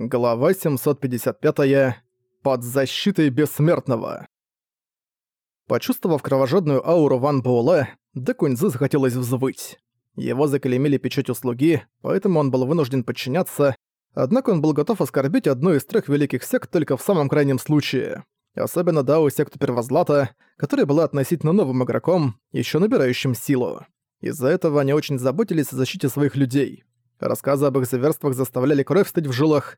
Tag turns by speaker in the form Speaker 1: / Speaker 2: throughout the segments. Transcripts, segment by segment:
Speaker 1: Глава 755. Под защитой бессмертного. Почувствовав кровожадную ауру Ван Буэлэ, Дэ захотелось взвыть. Его заклеймили печать услуги, поэтому он был вынужден подчиняться, однако он был готов оскорбить одну из трех великих сект только в самом крайнем случае. Особенно Дао секту Первозлата, которая была относительно новым игроком, еще набирающим силу. Из-за этого они очень заботились о защите своих людей. Рассказы об их зверствах заставляли кровь стыть в жилах,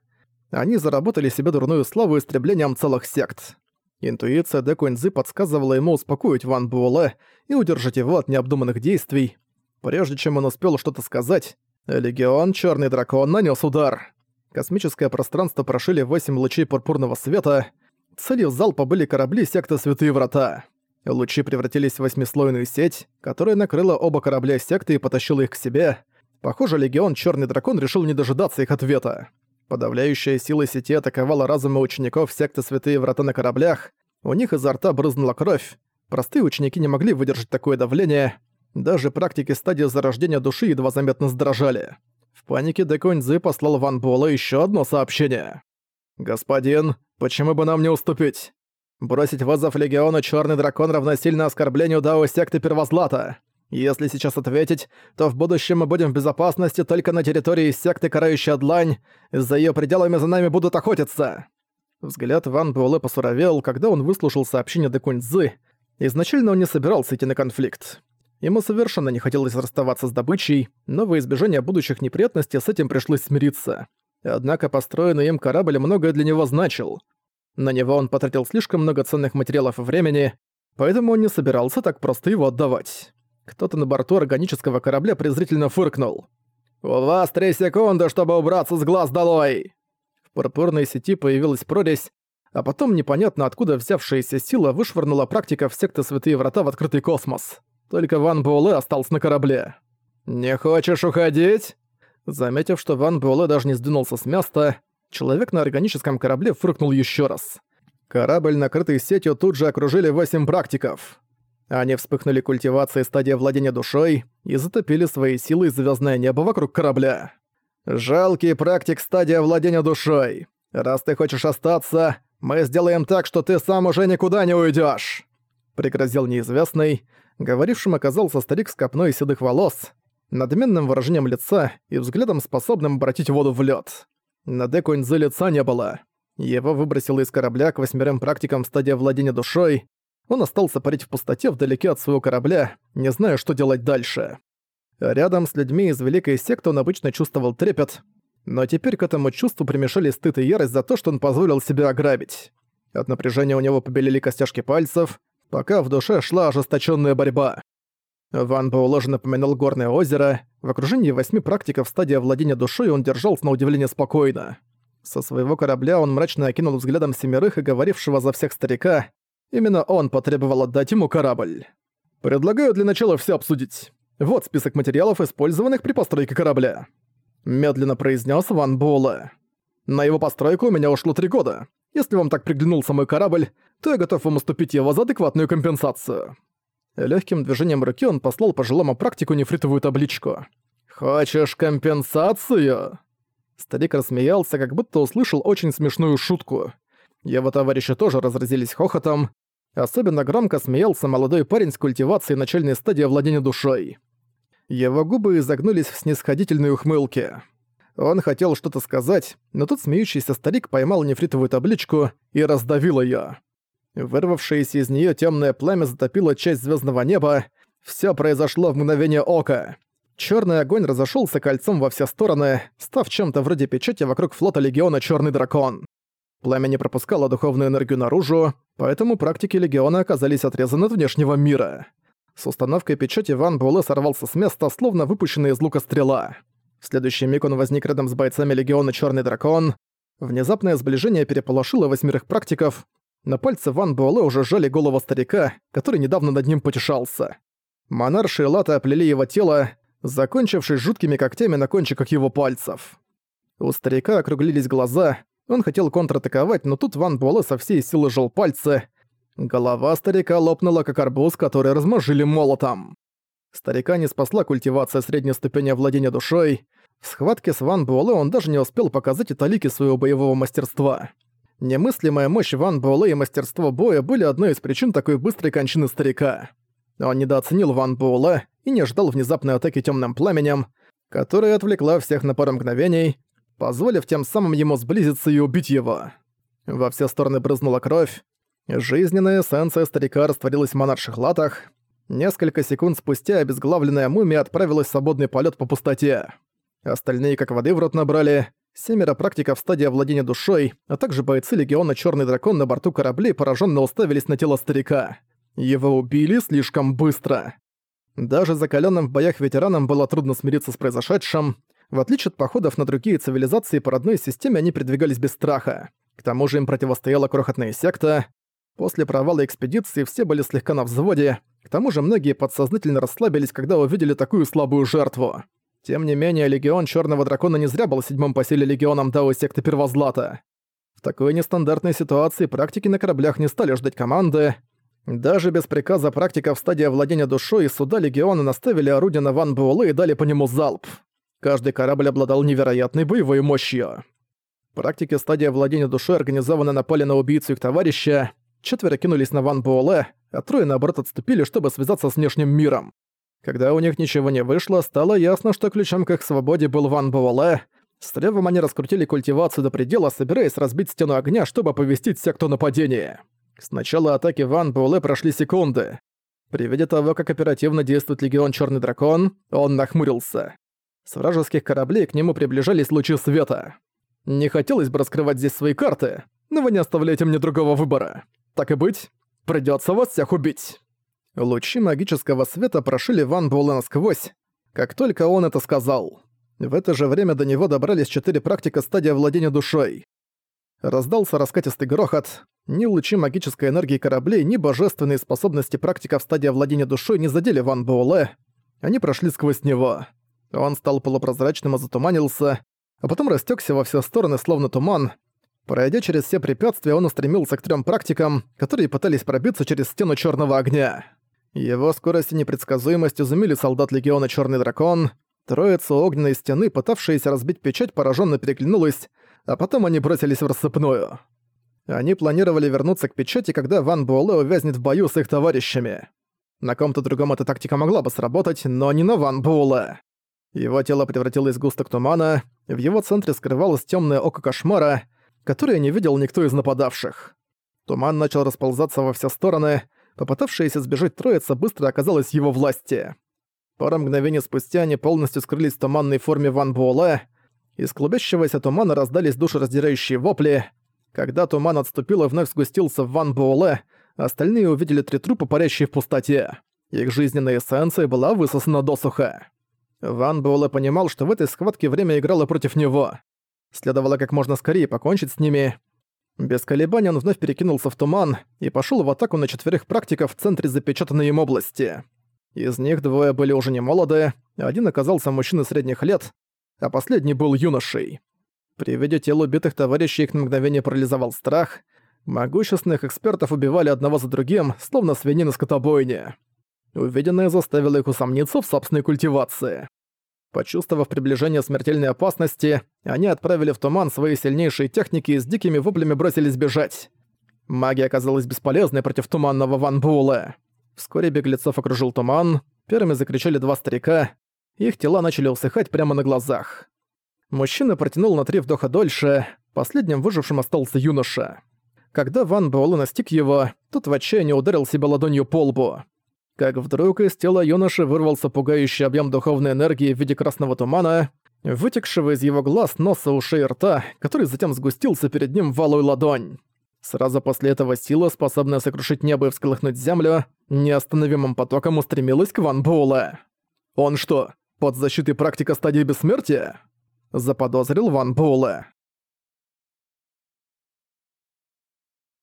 Speaker 1: они заработали себе дурную славу истреблением целых сект. Интуиция Дэ Куэнзы подсказывала ему успокоить Ван Буэлэ и удержать его от необдуманных действий. Прежде чем он успел что-то сказать, Легион Черный Дракон нанес удар. Космическое пространство прошили восемь лучей пурпурного света. Целью залпа были корабли секты Святые Врата. Лучи превратились в восьмислойную сеть, которая накрыла оба корабля секты и потащила их к себе. Похоже, Легион Черный Дракон решил не дожидаться их ответа. Подавляющая сила сети атаковала разумы учеников секты Святые Врата на кораблях. У них изо рта брызнула кровь. Простые ученики не могли выдержать такое давление. Даже практики стадии зарождения души едва заметно сдрожали. В панике Декуньзы послал Ван Буэлэ еще одно сообщение. «Господин, почему бы нам не уступить? Бросить вызов Легиона Черный Дракон равносильно оскорблению Дао секты Первозлата. Если сейчас ответить, то в будущем мы будем в безопасности только на территории секты Карающая Длань, за ее пределами за нами будут охотиться». Взгляд Ван Буэлэ посуровел, когда он выслушал сообщение Декуньцзы. Изначально он не собирался идти на конфликт. Ему совершенно не хотелось расставаться с добычей, но во избежание будущих неприятностей с этим пришлось смириться. Однако построенный им корабль многое для него значил. На него он потратил слишком много ценных материалов и времени, поэтому он не собирался так просто его отдавать. Кто-то на борту органического корабля презрительно фыркнул. «У вас три секунды, чтобы убраться с глаз долой!» В пурпурной сети появилась прорезь, а потом непонятно откуда взявшаяся сила вышвырнула практика в секты Святые Врата в открытый космос. Только Ван Буэлэ остался на корабле. «Не хочешь уходить?» Заметив, что Ван Буэлэ даже не сдвинулся с места, человек на органическом корабле фыркнул еще раз. Корабль, накрытый сетью, тут же окружили восемь практиков. Они вспыхнули культивацией стадия владения душой и затопили своей силой звездное небо вокруг корабля. «Жалкий практик стадия владения душой. Раз ты хочешь остаться, мы сделаем так, что ты сам уже никуда не уйдешь. Пригрозил неизвестный. Говорившим оказался старик с копной седых волос, надменным выражением лица и взглядом, способным обратить воду в лед. На Декуньзы лица не было. Его выбросило из корабля к восьмерым практикам стадия владения душой, он остался парить в пустоте вдалеке от своего корабля, не зная, что делать дальше. Рядом с людьми из Великой Секты он обычно чувствовал трепет, но теперь к этому чувству примешали стыд и ярость за то, что он позволил себя ограбить. От напряжения у него побелели костяшки пальцев, пока в душе шла ожесточенная борьба. Ван Буэлэ напоминал горное озеро, в окружении восьми практиков стадия владения душой он держался на удивление спокойно. Со своего корабля он мрачно окинул взглядом семерых и говорившего за всех старика, Именно он потребовал отдать ему корабль. Предлагаю для начала все обсудить. Вот список материалов, использованных при постройке корабля. Медленно произнес Ван Буэлэ. На его постройку у меня ушло три года. Если вам так приглянулся мой корабль, то я готов вам уступить его за адекватную компенсацию. Легким движением руки он послал пожилому практику нефритовую табличку. «Хочешь компенсацию?» Старик рассмеялся, как будто услышал очень смешную шутку. Его товарищи тоже разразились хохотом, Особенно громко смеялся молодой парень с культивацией начальной стадии владения душой. Его губы изогнулись в снисходительной ухмылке. Он хотел что-то сказать, но тут смеющийся старик поймал нефритовую табличку и раздавил её. Вырвавшееся из неё тёмное пламя затопило часть звёздного неба. Всё произошло в мгновение ока. Чёрный огонь разошёлся кольцом во все стороны, став чем-то вроде печати вокруг флота Легиона Чёрный Дракон. Пламя не пропускало духовную энергию наружу, поэтому практики Легиона оказались отрезаны от внешнего мира. С установкой печати Ван Буэлэ сорвался с места, словно выпущенная из лука стрела. В следующий миг он возник рядом с бойцами Легиона Черный Дракон. Внезапное сближение переполошило восьмерых практиков. На пальце Ван Буэлэ уже сжали голову старика, который недавно над ним потешался. Монарши и Лата оплели его тело, закончившись жуткими когтями на кончиках его пальцев. У старика округлились глаза, он хотел контратаковать, но тут Ван Буэлэ со всей силы жал пальцы. Голова старика лопнула, как арбуз, который размажили молотом. Старика не спасла культивация средней ступени владения душой. В схватке с Ван Буэлэ он даже не успел показать и талики своего боевого мастерства. Немыслимая мощь Ван Буэлэ и мастерство боя были одной из причин такой быстрой кончины старика. Он недооценил Ван Буэлэ и не ждал внезапной атаки темным пламенем, которая отвлекла всех на пару мгновений, позволив тем самым ему сблизиться и убить его. Во все стороны брызнула кровь. Жизненная эссенция старика растворилась в монарших латах. Несколько секунд спустя обезглавленная мумия отправилась в свободный полет по пустоте. Остальные как воды в рот набрали. Семеро практиков стадии владения душой, а также бойцы легиона Черный дракон на борту кораблей пораженно уставились на тело старика. Его убили слишком быстро. Даже закаленным в боях ветеранам было трудно смириться с произошедшим. В отличие от походов на другие цивилизации по родной системе они передвигались без страха. К тому же им противостояла крохотная секта. После провала экспедиции все были слегка на взводе, к тому же многие подсознательно расслабились, когда увидели такую слабую жертву. Тем не менее, Легион Черного Дракона не зря был седьмым по силе легионом Дао Секты Первозлата. В такой нестандартной ситуации практики на кораблях не стали ждать команды. Даже без приказа практиков стадии владения душой и суда Легиона наставили орудие на Ван Буэлэ и дали по нему залп. Каждый корабль обладал невероятной боевой мощью. Практики стадии владения душой организованно напали на убийцу их товарища, четверо кинулись на Ван Буэлэ, а трое наоборот отступили, чтобы связаться с внешним миром. Когда у них ничего не вышло, стало ясно, что ключом к их свободе был Ван Буэлэ. С тревом они раскрутили культивацию до предела, собираясь разбить стену огня, чтобы оповестить секту нападения. С начала атаки Ван Буэлэ прошли секунды. При виде того, как оперативно действует Легион Черный Дракон, он нахмурился. С вражеских кораблей к нему приближались лучи света. Не хотелось бы раскрывать здесь свои карты, но вы не оставляете мне другого выбора. Так и быть, придется вас всех убить. Лучи магического света прошили Ван Буэлэ насквозь, как только он это сказал. В это же время до него добрались четыре практика стадия владения душой. Раздался раскатистый грохот. Ни лучи магической энергии кораблей, ни божественные способности практиков стадия владения душой не задели Ван Буэлэ. Они прошли сквозь него. Он стал полупрозрачным и затуманился, а потом растекся во все стороны, словно туман. Пройдя через все препятствия, он устремился к трем практикам, которые пытались пробиться через стену черного огня. Его скорость и непредсказуемость изумили солдат Легиона Черный Дракон. Троица огненной стены, пытавшаяся разбить печать, пораженно переглянулась, а потом они бросились в рассыпную. Они планировали вернуться к печати, когда Ван Буэлэ увязнет в бою с их товарищами. На ком-то другом эта тактика могла бы сработать, но не на Ван Буэлэ. Его тело превратилось в густок тумана, в его центре скрывалось темное око кошмара, которое не видел никто из нападавших. Туман начал расползаться во все стороны, Попытавшаяся сбежать троица быстро оказалась в его власти. Пару мгновений спустя они полностью скрылись в туманной форме Ван Буэлэ. Из клубящегося тумана раздались душераздирающие вопли. Когда туман отступил и вновь сгустился в Ван Буэлэ, остальные увидели три трупа, парящие в пустоте. Их жизненная эссенция была высосана досуха. Ван Буэлэ понимал, что в этой схватке время играло против него. Следовало как можно скорее покончить с ними, без колебаний он вновь перекинулся в туман и пошел в атаку на четверых практиков в центре запечатанной им области. Из них двое были уже не молоды, один оказался мужчиной средних лет, а последний был юношей. При виде тел убитых товарищей их на мгновение парализовал страх. Могущественных экспертов убивали одного за другим, словно свиньи на скотобойне. Увиденное заставило их усомниться в собственной культивации. Почувствовав приближение смертельной опасности, они отправили в туман свои сильнейшие техники и с дикими воплями бросились бежать. Магия оказалась бесполезной против туманного Ван Буэлэ. Вскоре беглецов окружил туман, первыми закричали два старика, их тела начали усыхать прямо на глазах. Мужчина протянул на три вдоха дольше, последним выжившим остался юноша. Когда Ван Буэлэ настиг его, тот в отчаянии ударил себя ладонью по лбу как вдруг из тела юноши вырвался пугающий объем духовной энергии в виде красного тумана, вытекшего из его глаз, носа, ушей и рта, который затем сгустился перед ним в валую ладонь. Сразу после этого сила, способная сокрушить небо и всколыхнуть землю, неостановимым потоком устремилась к Ван Буэлэ. «Он что, под защитой практика стадии бессмертия?» заподозрил Ван Буэлэ.